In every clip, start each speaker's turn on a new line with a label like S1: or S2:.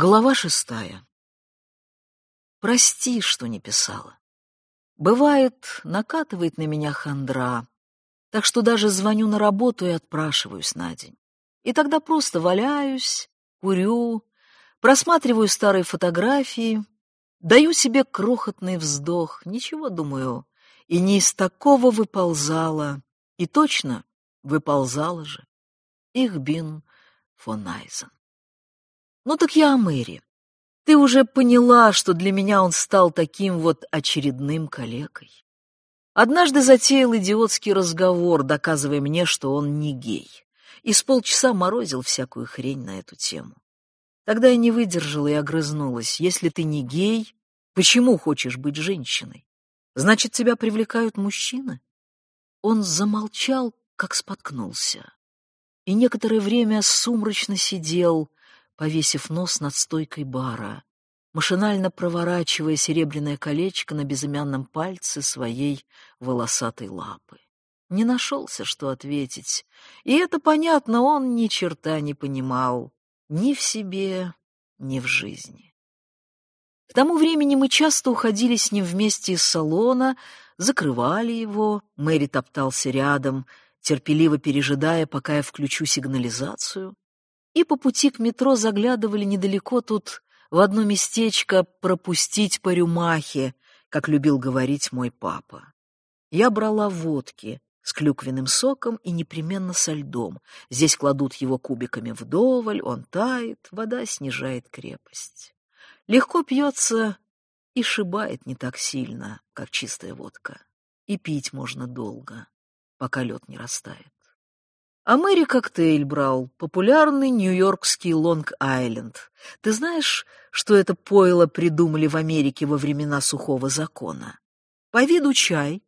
S1: Глава шестая. Прости, что не писала. Бывает, накатывает на меня хандра, так что даже звоню на работу и отпрашиваюсь на день. И тогда просто валяюсь, курю, просматриваю старые фотографии, даю себе крохотный вздох, ничего, думаю, и не из такого выползала, и точно выползала же. Их бин фон Айзен. Ну так я о Мэри. Ты уже поняла, что для меня он стал таким вот очередным калекой. Однажды затеял идиотский разговор, доказывая мне, что он не гей. И с полчаса морозил всякую хрень на эту тему. Тогда я не выдержала и огрызнулась. Если ты не гей, почему хочешь быть женщиной? Значит, тебя привлекают мужчины? Он замолчал, как споткнулся. И некоторое время сумрачно сидел, повесив нос над стойкой бара, машинально проворачивая серебряное колечко на безымянном пальце своей волосатой лапы. Не нашелся, что ответить, и это понятно, он ни черта не понимал ни в себе, ни в жизни. К тому времени мы часто уходили с ним вместе из салона, закрывали его, Мэри топтался рядом, терпеливо пережидая, пока я включу сигнализацию и по пути к метро заглядывали недалеко тут в одно местечко пропустить по рюмахе, как любил говорить мой папа. Я брала водки с клюквенным соком и непременно со льдом. Здесь кладут его кубиками вдоволь, он тает, вода снижает крепость. Легко пьется и шибает не так сильно, как чистая водка. И пить можно долго, пока лед не растает. А Мэри коктейль брал, популярный нью-йоркский Лонг-Айленд. Ты знаешь, что это пойло придумали в Америке во времена сухого закона? По виду чай,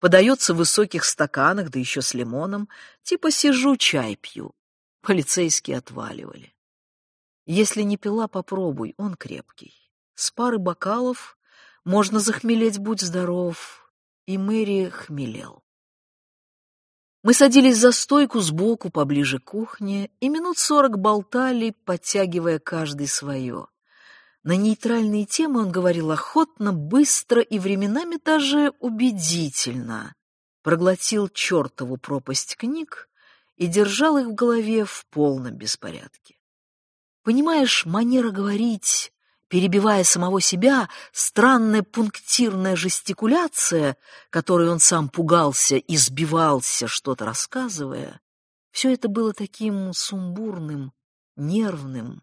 S1: подается в высоких стаканах, да еще с лимоном, типа сижу, чай пью. Полицейские отваливали. Если не пила, попробуй, он крепкий. С пары бокалов можно захмелеть, будь здоров. И Мэри хмелел. Мы садились за стойку сбоку, поближе к кухне, и минут сорок болтали, подтягивая каждый свое. На нейтральные темы он говорил охотно, быстро и временами даже убедительно. Проглотил чертову пропасть книг и держал их в голове в полном беспорядке. Понимаешь, манера говорить перебивая самого себя, странная пунктирная жестикуляция, которой он сам пугался и сбивался, что-то рассказывая, все это было таким сумбурным, нервным,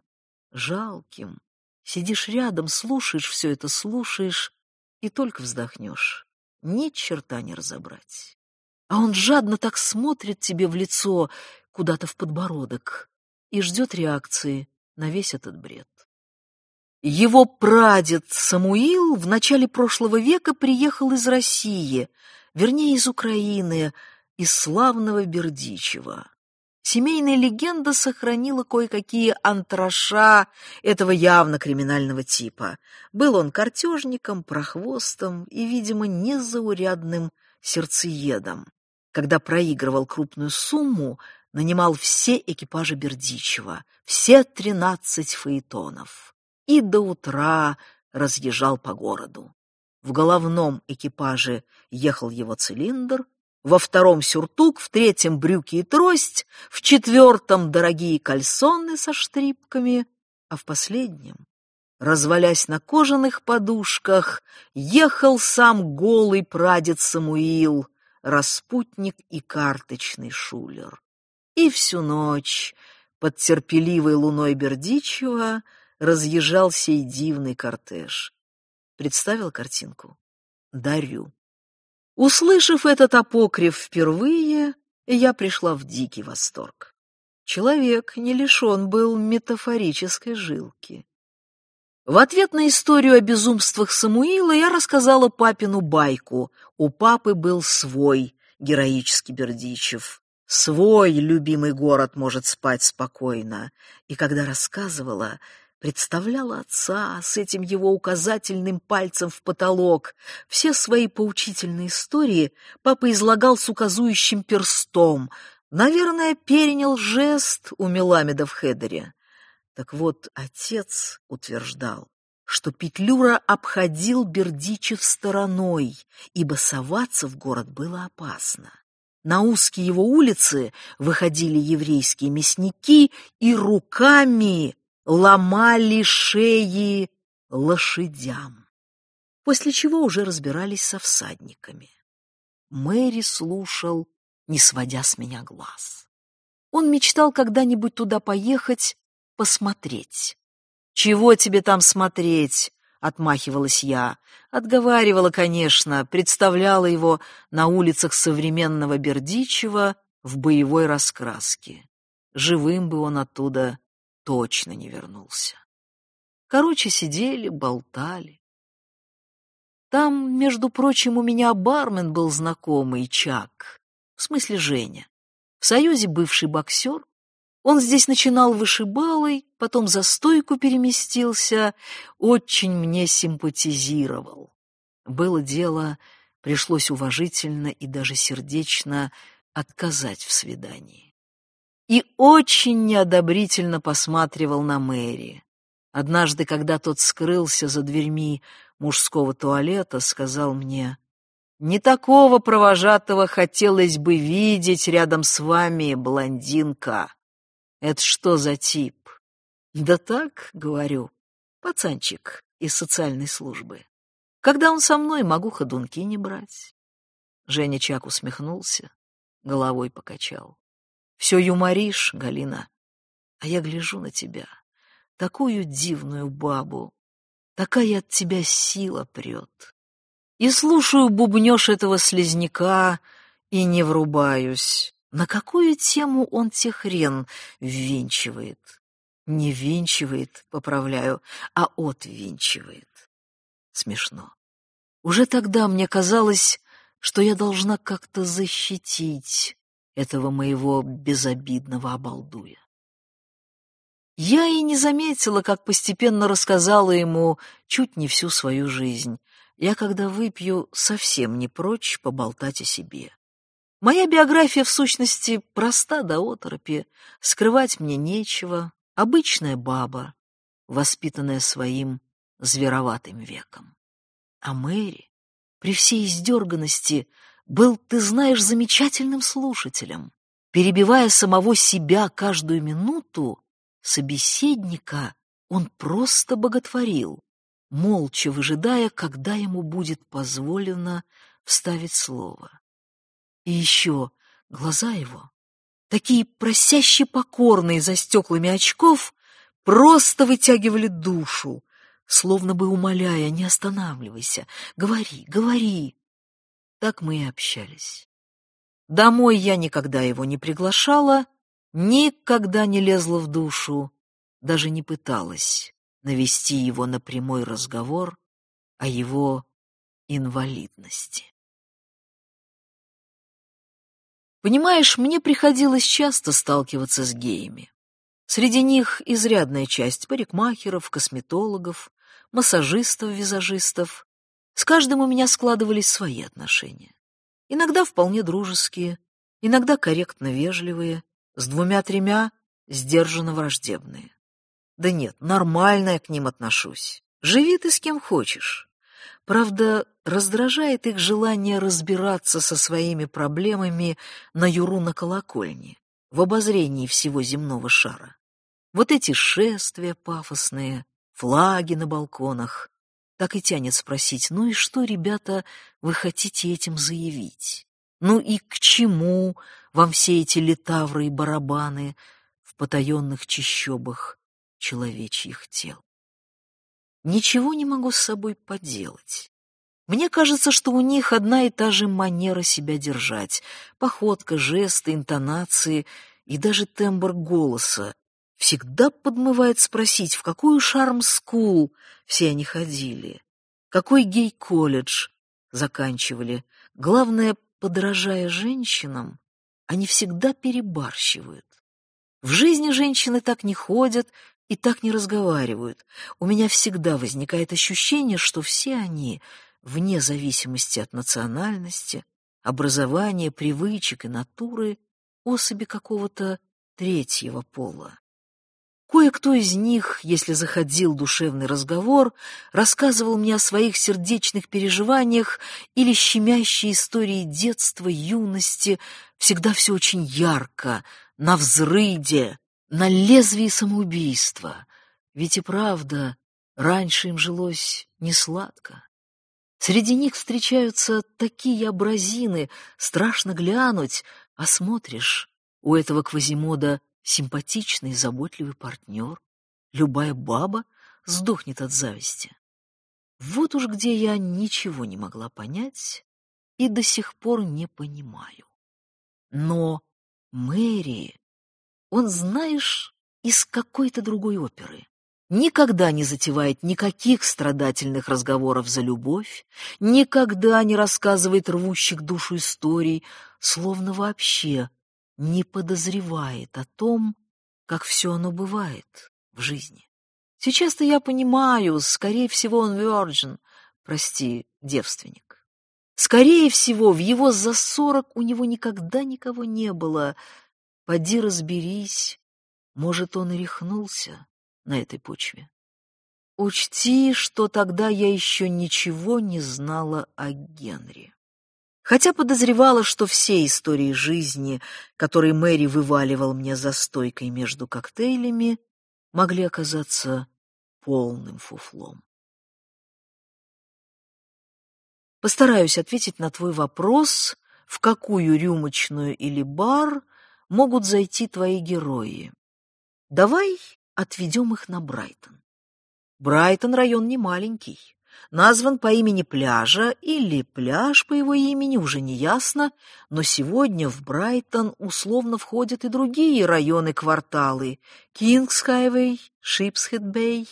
S1: жалким. Сидишь рядом, слушаешь все это, слушаешь и только вздохнешь. Ни черта не разобрать. А он жадно так смотрит тебе в лицо, куда-то в подбородок, и ждет реакции на весь этот бред. Его прадед Самуил в начале прошлого века приехал из России, вернее, из Украины, из славного Бердичева. Семейная легенда сохранила кое-какие антраша этого явно криминального типа. Был он картежником, прохвостом и, видимо, незаурядным сердцеедом. Когда проигрывал крупную сумму, нанимал все экипажи Бердичева, все тринадцать фаэтонов и до утра разъезжал по городу. В головном экипаже ехал его цилиндр, во втором сюртук, в третьем брюки и трость, в четвертом дорогие кальсоны со штрипками, а в последнем, развалясь на кожаных подушках, ехал сам голый прадед Самуил, распутник и карточный шулер. И всю ночь под терпеливой луной Бердичева разъезжал сей дивный кортеж. Представил картинку? Дарю. Услышав этот апокриф впервые, я пришла в дикий восторг. Человек не лишен был метафорической жилки. В ответ на историю о безумствах Самуила я рассказала папину байку. У папы был свой героический Бердичев. Свой любимый город может спать спокойно. И когда рассказывала, представляла отца с этим его указательным пальцем в потолок. Все свои поучительные истории папа излагал с указующим перстом. Наверное, перенял жест у Меламеда в Хедере. Так вот, отец утверждал, что Петлюра обходил Бердичев стороной, ибо соваться в город было опасно. На узкие его улицы выходили еврейские мясники и руками ломали шеи лошадям, после чего уже разбирались со всадниками. Мэри слушал, не сводя с меня глаз. Он мечтал когда-нибудь туда поехать, посмотреть. «Чего тебе там смотреть?» — отмахивалась я. Отговаривала, конечно, представляла его на улицах современного Бердичева в боевой раскраске. Живым бы он оттуда точно не вернулся. Короче, сидели, болтали. Там, между прочим, у меня бармен был знакомый, Чак, в смысле Женя. В Союзе бывший боксер, он здесь начинал вышибалой, потом за стойку переместился, очень мне симпатизировал. Было дело, пришлось уважительно и даже сердечно отказать в свидании. И очень неодобрительно посматривал на Мэри. Однажды, когда тот скрылся за дверьми мужского туалета, сказал мне, «Не такого провожатого хотелось бы видеть рядом с вами, блондинка». Это что за тип? Да так, говорю, пацанчик из социальной службы. Когда он со мной, могу ходунки не брать. Женя Чак усмехнулся, головой покачал. Все юморишь, Галина, а я гляжу на тебя, такую дивную бабу, такая от тебя сила прет. И слушаю бубнёж этого слезняка и не врубаюсь. На какую тему он те хрен ввинчивает? Не винчивает, поправляю, а отвинчивает. Смешно. Уже тогда мне казалось, что я должна как-то защитить этого моего безобидного обалдуя. Я и не заметила, как постепенно рассказала ему чуть не всю свою жизнь. Я, когда выпью, совсем не прочь поболтать о себе. Моя биография, в сущности, проста до оторопи, скрывать мне нечего, обычная баба, воспитанная своим звероватым веком. А Мэри, при всей издерганности, был, ты знаешь, замечательным слушателем. Перебивая самого себя каждую минуту, собеседника он просто боготворил, молча выжидая, когда ему будет позволено вставить слово. И еще глаза его, такие просяще покорные за стеклами очков, просто вытягивали душу, словно бы умоляя, не останавливайся, говори, говори. Так мы и общались. Домой я никогда его не приглашала, никогда не лезла в душу, даже не пыталась навести его на прямой разговор о его инвалидности. Понимаешь, мне приходилось часто сталкиваться с геями. Среди них изрядная часть парикмахеров, косметологов, массажистов, визажистов. С каждым у меня складывались свои отношения. Иногда вполне дружеские, иногда корректно вежливые, с двумя-тремя сдержанно враждебные. Да нет, нормально я к ним отношусь. Живи ты с кем хочешь. Правда, раздражает их желание разбираться со своими проблемами на юру на колокольне, в обозрении всего земного шара. Вот эти шествия пафосные, флаги на балконах. Так и тянет спросить, ну и что, ребята, вы хотите этим заявить? Ну и к чему вам все эти литавры и барабаны в потаенных чащобах человечьих тел? Ничего не могу с собой поделать. Мне кажется, что у них одна и та же манера себя держать. Походка, жесты, интонации и даже тембр голоса. Всегда подмывает спросить, в какую шарм-скул все они ходили, какой гей-колледж заканчивали. Главное, подражая женщинам, они всегда перебарщивают. В жизни женщины так не ходят и так не разговаривают. У меня всегда возникает ощущение, что все они вне зависимости от национальности, образования, привычек и натуры, особи какого-то третьего пола. Кое-кто из них, если заходил душевный разговор, рассказывал мне о своих сердечных переживаниях или щемящей истории детства, юности, всегда все очень ярко, на взрыде, на лезвии самоубийства. Ведь и правда, раньше им жилось несладко. Среди них встречаются такие образины, страшно глянуть, а смотришь, у этого Квазимода симпатичный и заботливый партнер. Любая баба сдохнет от зависти. Вот уж где я ничего не могла понять и до сих пор не понимаю. Но Мэри, он, знаешь, из какой-то другой оперы никогда не затевает никаких страдательных разговоров за любовь, никогда не рассказывает рвущих душу историй, словно вообще не подозревает о том, как все оно бывает в жизни. Сейчас-то я понимаю, скорее всего, он virgin, прости, девственник. Скорее всего, в его за сорок у него никогда никого не было. Поди разберись, может, он и рехнулся на этой почве. Учти, что тогда я еще ничего не знала о Генри. Хотя подозревала, что все истории жизни, которые Мэри вываливал мне за стойкой между коктейлями, могли оказаться полным фуфлом. Постараюсь ответить на твой вопрос, в какую рюмочную или бар могут зайти твои герои. Давай отведем их на Брайтон. Брайтон район не маленький, назван по имени пляжа или пляж по его имени, уже не ясно, но сегодня в Брайтон условно входят и другие районы-кварталы — Кингс-Хайвей, Шипсхед-Бэй.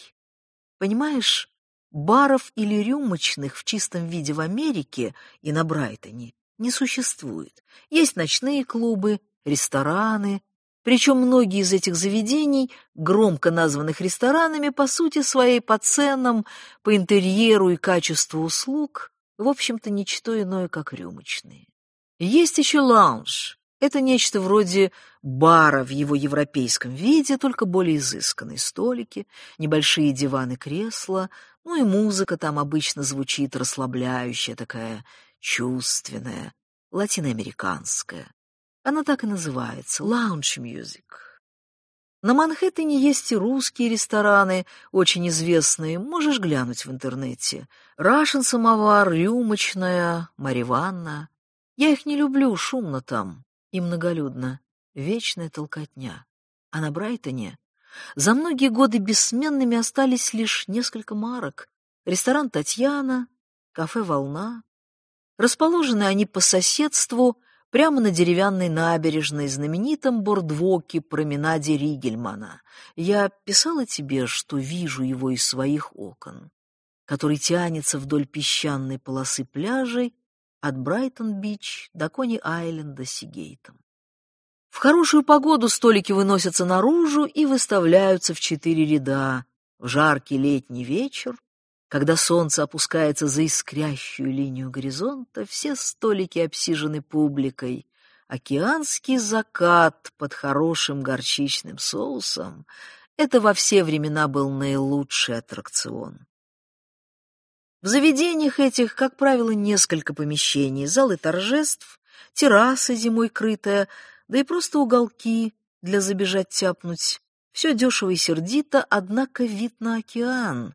S1: Понимаешь, баров или рюмочных в чистом виде в Америке и на Брайтоне не существует. Есть ночные клубы, рестораны, причем многие из этих заведений, громко названных ресторанами, по сути своей по ценам, по интерьеру и качеству услуг, в общем-то, ничто иное, как рюмочные. Есть еще лаунж. Это нечто вроде бара в его европейском виде, только более изысканные столики, небольшие диваны-кресла, ну и музыка там обычно звучит расслабляющая, такая чувственная, латиноамериканская. Она так и называется — lounge music. На Манхэттене есть и русские рестораны, очень известные, можешь глянуть в интернете. Russian Samovar, рюмочная, Мариванна. Я их не люблю, шумно там и многолюдно. Вечная толкотня. А на Брайтоне за многие годы бессменными остались лишь несколько марок. Ресторан «Татьяна», кафе «Волна». Расположены они по соседству прямо на деревянной набережной, знаменитом бордвоке променаде Ригельмана. Я писала тебе, что вижу его из своих окон, который тянется вдоль песчаной полосы пляжей от Брайтон-Бич до Кони-Айленда Сигейтом. В хорошую погоду столики выносятся наружу и выставляются в четыре ряда. В жаркий летний вечер когда солнце опускается за искрящую линию горизонта, все столики обсижены публикой. Океанский закат под хорошим горчичным соусом — это во все времена был наилучший аттракцион. В заведениях этих, как правило, несколько помещений, залы торжеств, терраса зимой крытая, да и просто уголки для забежать тяпнуть. Все дешево и сердито, однако вид на океан,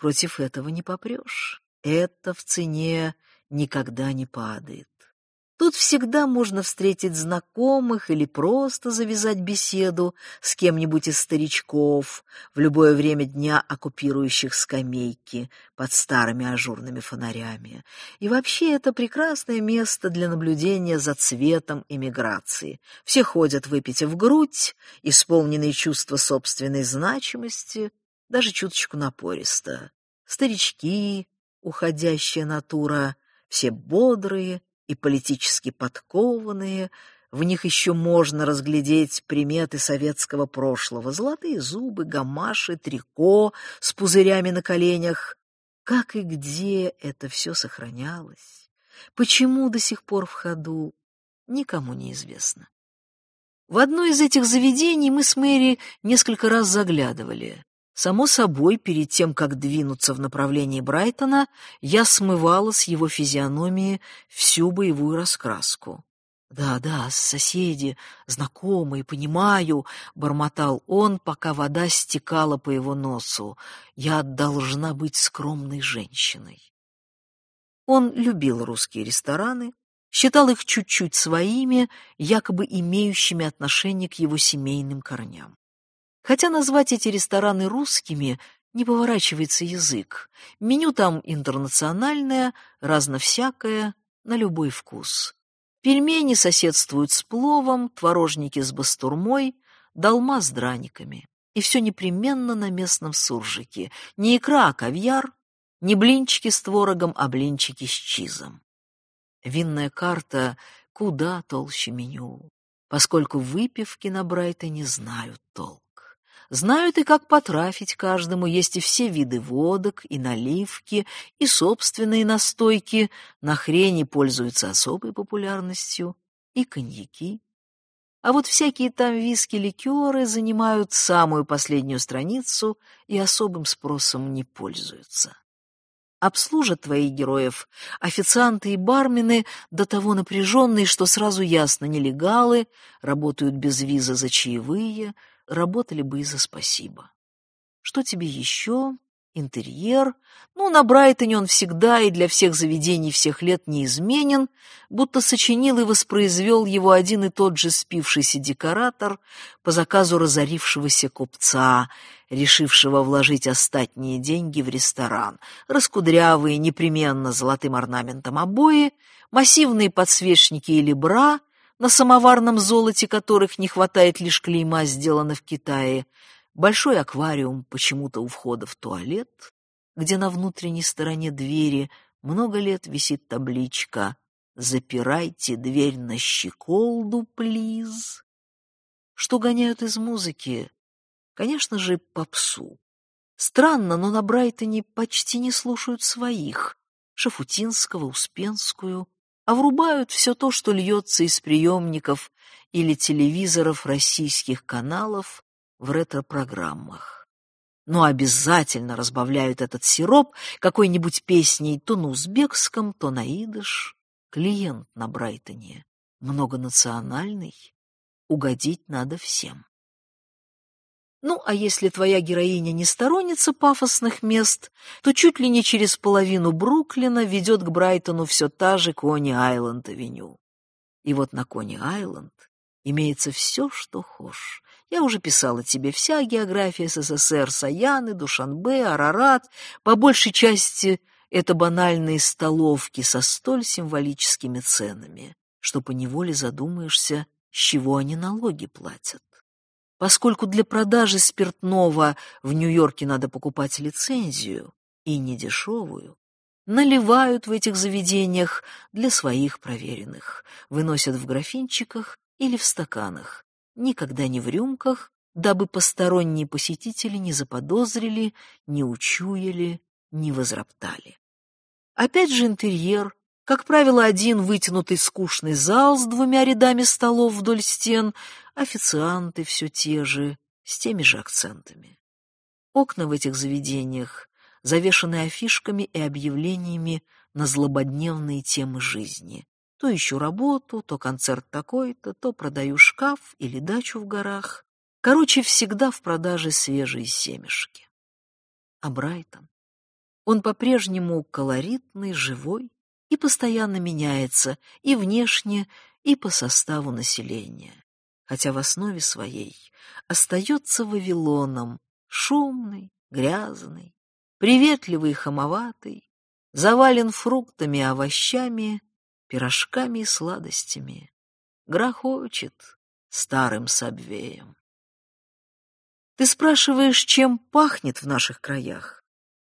S1: Против этого не попрешь. Это в цене никогда не падает. Тут всегда можно встретить знакомых или просто завязать беседу с кем-нибудь из старичков, в любое время дня оккупирующих скамейки под старыми ажурными фонарями. И вообще это прекрасное место для наблюдения за цветом эмиграции. Все ходят выпить в грудь, исполненные чувства собственной значимости, даже чуточку напористо. Старички, уходящая натура, все бодрые и политически подкованные, в них еще можно разглядеть приметы советского прошлого. Золотые зубы, гамаши, трико с пузырями на коленях. Как и где это все сохранялось? Почему до сих пор в ходу? Никому не известно. В одно из этих заведений мы с Мэри несколько раз заглядывали. Само собой, перед тем, как двинуться в направлении Брайтона, я смывала с его физиономии всю боевую раскраску. «Да-да, соседи, знакомые, понимаю», — бормотал он, пока вода стекала по его носу. «Я должна быть скромной женщиной». Он любил русские рестораны, считал их чуть-чуть своими, якобы имеющими отношение к его семейным корням. Хотя назвать эти рестораны русскими не поворачивается язык. Меню там интернациональное, разно-всякое, на любой вкус. Пельмени соседствуют с пловом, творожники с бастурмой, долма с драниками. И все непременно на местном суржике. Не икра, а кавьяр, не блинчики с творогом, а блинчики с чизом. Винная карта куда толще меню, поскольку выпивки на Брайтоне знают толк. Знают и как потрафить каждому, есть и все виды водок, и наливки, и собственные настойки, на хрени пользуются особой популярностью, и коньяки. А вот всякие там виски-ликеры занимают самую последнюю страницу и особым спросом не пользуются. Обслужат твоих героев официанты и бармены до того напряженные, что сразу ясно, нелегалы, работают без виза за чаевые, работали бы и за спасибо. Что тебе еще? Интерьер. Ну, на Брайтоне он всегда и для всех заведений всех лет неизменен, будто сочинил и воспроизвел его один и тот же спившийся декоратор по заказу разорившегося купца, решившего вложить остатние деньги в ресторан. Раскудрявые, непременно золотым орнаментом обои, массивные подсвечники или бра — на самоварном золоте которых не хватает лишь клейма, сделано в Китае, большой аквариум почему-то у входа в туалет, где на внутренней стороне двери много лет висит табличка «Запирайте дверь на щеколду, плиз». Что гоняют из музыки? Конечно же, попсу. Странно, но на Брайтоне почти не слушают своих. Шафутинского, Успенскую, а врубают все то, что льется из приемников или телевизоров российских каналов в ретро-программах. Но обязательно разбавляют этот сироп какой-нибудь песней то на узбекском, то на идыш. Клиент на Брайтоне многонациональный, угодить надо всем. Ну, а если твоя героиня не сторонница пафосных мест, то чуть ли не через половину Бруклина ведет к Брайтону все та же Кони-Айленд-авеню. И вот на Кони-Айленд имеется все, что хошь. Я уже писала тебе вся география СССР, Саяны, Душанбе, Арарат, по большей части это банальные столовки со столь символическими ценами, что поневоле задумаешься, с чего они налоги платят. Поскольку для продажи спиртного в Нью-Йорке надо покупать лицензию, и недешевую, наливают в этих заведениях для своих проверенных, выносят в графинчиках или в стаканах, никогда не в рюмках, дабы посторонние посетители не заподозрили, не учуяли, не возроптали. Опять же интерьер, как правило, один вытянутый скучный зал с двумя рядами столов вдоль стен, официанты все те же, с теми же акцентами. Окна в этих заведениях завешаны афишками и объявлениями на злободневные темы жизни. То ищу работу, то концерт такой-то, то продаю шкаф или дачу в горах. Короче, всегда в продаже свежие семешки. А Брайтон? Он по-прежнему колоритный, живой, и постоянно меняется и внешне, и по составу населения, хотя в основе своей остается Вавилоном, шумный, грязный, приветливый и хамоватый, завален фруктами и овощами, пирожками и сладостями, грохочет старым сабвеем. Ты спрашиваешь, чем пахнет в наших краях,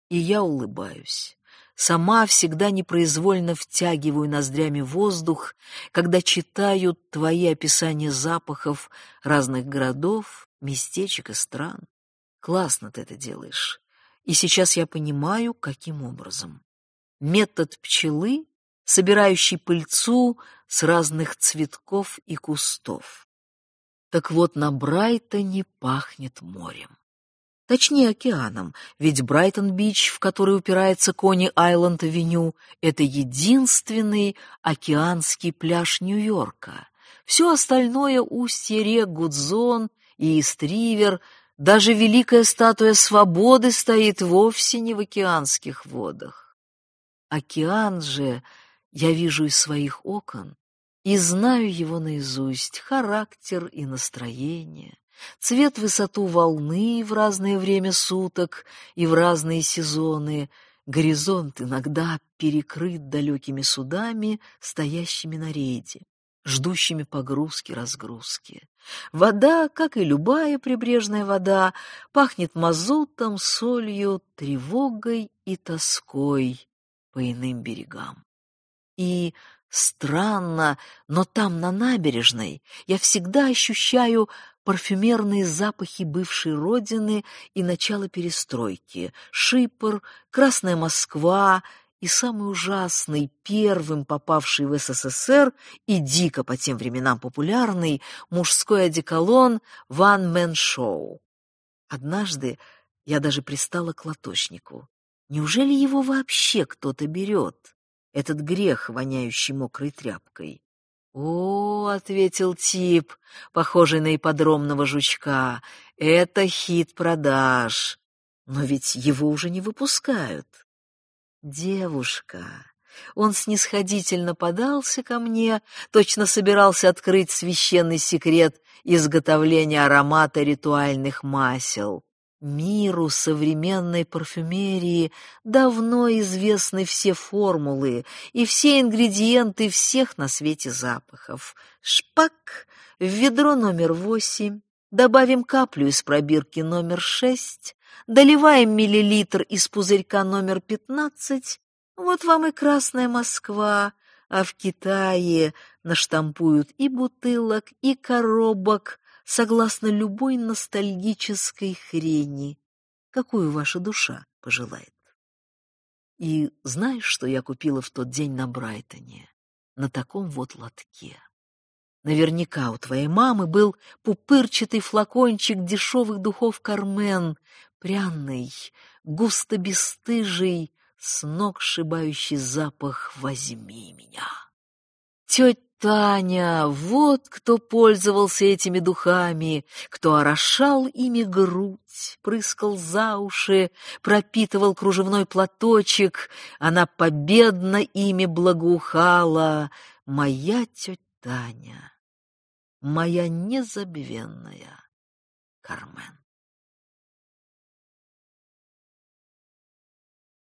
S1: и я улыбаюсь. Сама всегда непроизвольно втягиваю ноздрями воздух, когда читаю твои описания запахов разных городов, местечек и стран. Классно ты это делаешь. И сейчас я понимаю, каким образом. Метод пчелы, собирающей пыльцу с разных цветков и кустов. Так вот, на Брайтоне пахнет морем. Точнее, океаном, ведь Брайтон-Бич, в который упирается Кони-Айленд-авеню, это единственный океанский пляж Нью-Йорка. Все остальное — устье рек Гудзон и Истривер, даже великая статуя свободы стоит вовсе не в океанских водах. Океан же я вижу из своих окон и знаю его наизусть, характер и настроение, цвет, высоту волны в разное время суток и в разные сезоны, горизонт иногда перекрыт далекими судами, стоящими на рейде, ждущими погрузки-разгрузки. Вода, как и любая прибрежная вода, пахнет мазутом, солью, тревогой и тоской по иным берегам. И странно, но там, на набережной, я всегда ощущаю парфюмерные запахи бывшей родины и начала перестройки, Шипр, Красная Москва и самый ужасный, первым попавший в СССР и дико по тем временам популярный мужской одеколон «One Man Show». Однажды я даже пристала к лоточнику. Неужели его вообще кто-то берет? этот грех, воняющий мокрой тряпкой. «О, — ответил тип, похожий на ипподромного жучка, — это хит продаж, но ведь его уже не выпускают». «Девушка!» Он снисходительно подался ко мне, точно собирался открыть священный секрет изготовления аромата ритуальных масел. Миру современной парфюмерии давно известны все формулы и все ингредиенты всех на свете запахов. Шпак в ведро номер восемь, добавим каплю из пробирки номер шесть, доливаем миллилитр из пузырька номер пятнадцать, вот вам и Красная Москва, а в Китае наштампуют и бутылок, и коробок, согласно любой ностальгической хрени, какую ваша душа пожелает. И знаешь, что я купила в тот день на Брайтоне? На таком вот лотке. Наверняка у твоей мамы был пупырчатый флакончик дешевых духов Кармен, пряный, густо бесстыжий, с ног шибающий запах «Возьми меня». Тетя Таня, вот кто пользовался этими духами, кто орошал ими грудь, прыскал за уши, пропитывал кружевной платочек, она победно ими благоухала. Моя тетя Таня, моя незабвенная Кармен.